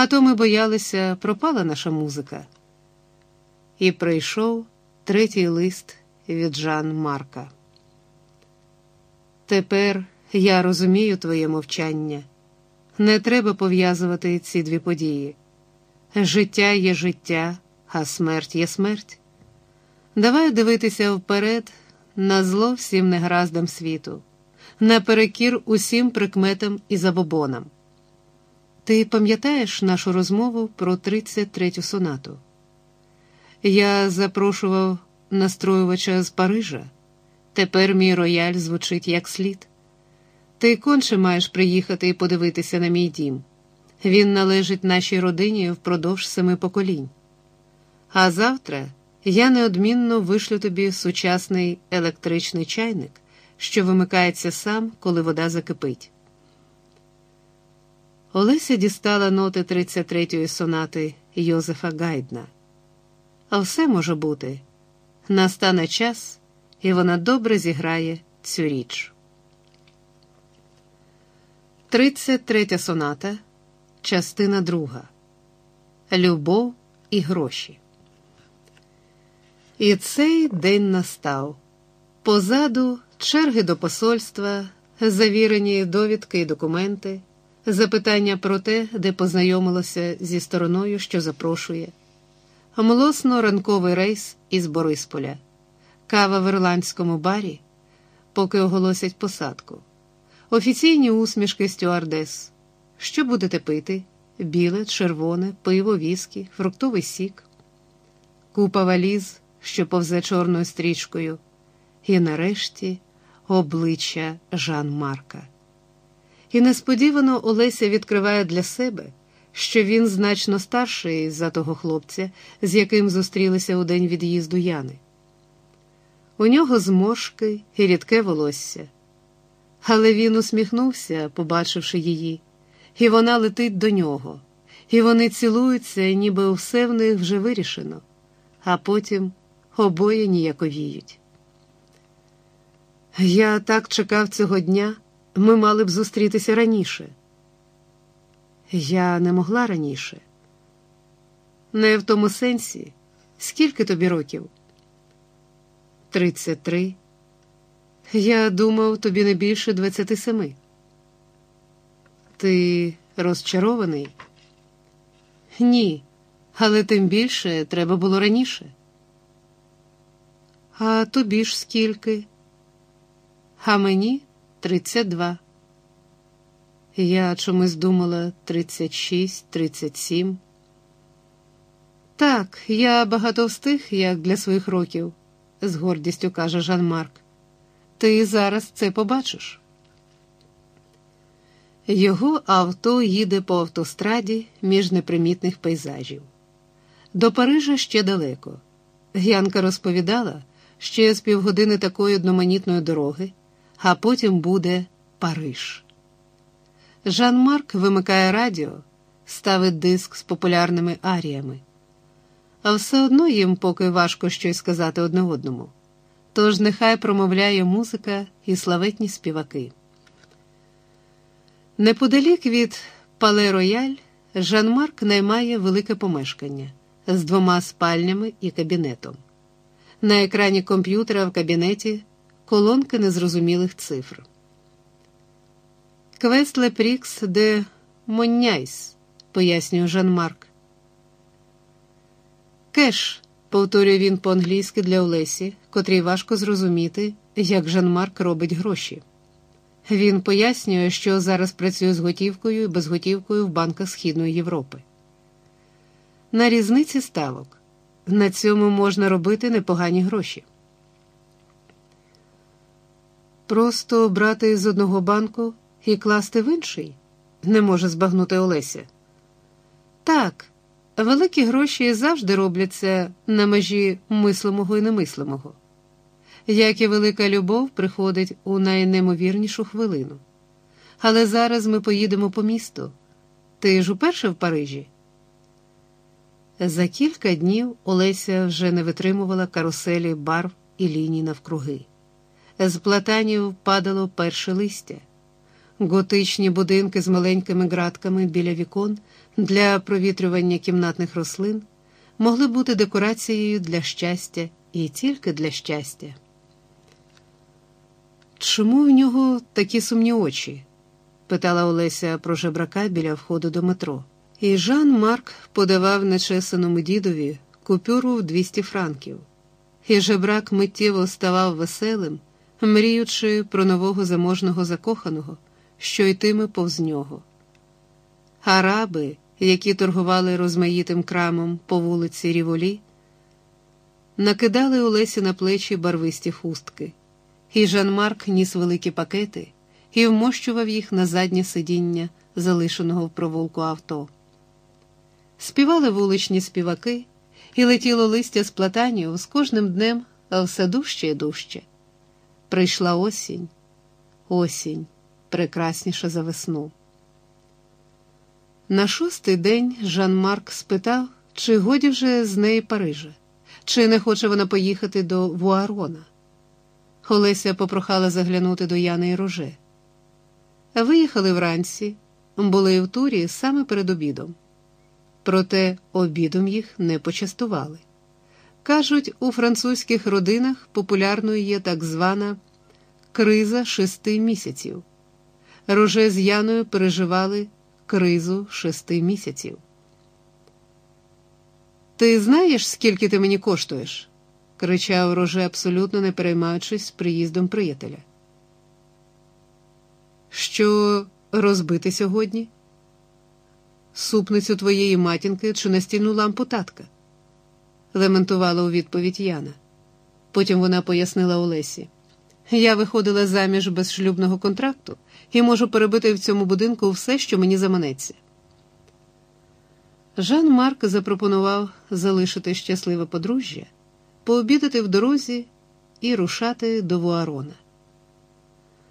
А то ми боялися, пропала наша музика. І прийшов третій лист від Жан Марка. Тепер я розумію твоє мовчання. Не треба пов'язувати ці дві події. Життя є життя, а смерть є смерть. Давай дивитися вперед на зло всім негараздам світу, наперекір усім прикметам і забобонам. Ти пам'ятаєш нашу розмову про 33-ю сонату? Я запрошував настроювача з Парижа. Тепер мій рояль звучить як слід. Ти конче маєш приїхати і подивитися на мій дім. Він належить нашій родині впродовж семи поколінь. А завтра я неодмінно вишлю тобі сучасний електричний чайник, що вимикається сам, коли вода закипить. Олеся дістала ноти 33-ї сонати Йозефа Гайдна. А все може бути. Настане час, і вона добре зіграє цю річ. 33 соната, частина друга. Любов і гроші. І цей день настав. Позаду черги до посольства, завірені довідки і документи, запитання про те, де познайомилося зі стороною, що запрошує, млосно ранковий рейс із Борисполя, кава в ірландському барі, поки оголосять посадку, офіційні усмішки стюардес. Що будете пити? Біле, червоне, пиво, віскі, фруктовий сік, купа валіз що повзе чорною стрічкою, і нарешті обличчя Жан Марка. І несподівано Олеся відкриває для себе, що він значно старший за того хлопця, з яким зустрілися у день від'їзду Яни. У нього зморшки і рідке волосся. Але він усміхнувся, побачивши її, і вона летить до нього, і вони цілуються, ніби все в них вже вирішено, а потім обоє ніяковіють. Я так чекав цього дня, ми мали б зустрітися раніше. Я не могла раніше. Не в тому сенсі, скільки тобі років? Тридцять три. Я думав, тобі не більше двадцяти семи. Ти розчарований? Ні, але тим більше треба було раніше. А тобі ж скільки? А мені тридцять два. Я чомусь думала тридцять шість, тридцять сім. Так, я багато встиг, як для своїх років, з гордістю каже Жан Марк. Ти зараз це побачиш. Його авто їде по автостраді між непримітних пейзажів. До Парижа ще далеко. Янка розповідала ще з півгодини такої одноманітної дороги, а потім буде Париж. Жан Марк вимикає радіо, ставить диск з популярними аріями. А все одно їм поки важко щось сказати одне одному. Тож нехай промовляє музика і славетні співаки. Неподалік від Пале Рояль Жан Марк наймає велике помешкання з двома спальнями і кабінетом. На екрані комп'ютера в кабінеті колонки незрозумілих цифр. Qu'est le prix de monnaies, пояснює Жан Марк. Кеш, повторює він по-англійськи для Олесі, котрій важко зрозуміти, як Жан Марк робить гроші. Він пояснює, що зараз працює з готівкою і безготівкою в банках Східної Європи. На різниці ставок. На цьому можна робити непогані гроші. Просто брати з одного банку і класти в інший не може збагнути Олеся. Так, великі гроші завжди робляться на межі мислимого і немислимого. Як і велика любов приходить у найнемовірнішу хвилину. Але зараз ми поїдемо по місту. Ти ж уперше в Парижі? За кілька днів Олеся вже не витримувала каруселі барв і ліній навкруги. З платанів падало перше листя. Готичні будинки з маленькими ґратками біля вікон для провітрювання кімнатних рослин могли бути декорацією для щастя і тільки для щастя. Чому в нього такі сумні очі? питала Олеся про жебрака біля входу до метро. І Жан Марк подавав нечесаному дідові купюру в 200 франків, і жебрак миттєво ставав веселим, мріючи про нового заможного закоханого, що йтиме повз нього. Араби, які торгували розмаїтим крамом по вулиці Ріволі, накидали Олесі на плечі барвисті хустки, і Жан Марк ніс великі пакети і вмощував їх на заднє сидіння, залишеного в провулку авто. Співали вуличні співаки, і летіло листя з платанів з кожним днем все дужче і дужче. Прийшла осінь, осінь прекрасніша за весну. На шостий день Жан Марк спитав, чи годі вже з неї Парижа, чи не хоче вона поїхати до Вуарона. Олеся попрохала заглянути до Яни і Роже. Виїхали вранці, були в турі саме перед обідом. Проте обідом їх не почастували. Кажуть, у французьких родинах популярною є так звана криза шести місяців. Роже з Яною переживали кризу шести місяців. Ти знаєш, скільки ти мені коштуєш? кричав Роже, абсолютно не переймаючись приїздом приятеля. Що розбити сьогодні? Супницю твоєї матінки чи настільну лампу татка? Лементувала у відповідь Яна. Потім вона пояснила Олесі. Я виходила заміж без шлюбного контракту і можу перебити в цьому будинку все, що мені заманеться. Жан Марк запропонував залишити щасливе подружжя, пообідати в дорозі і рушати до Вуарона.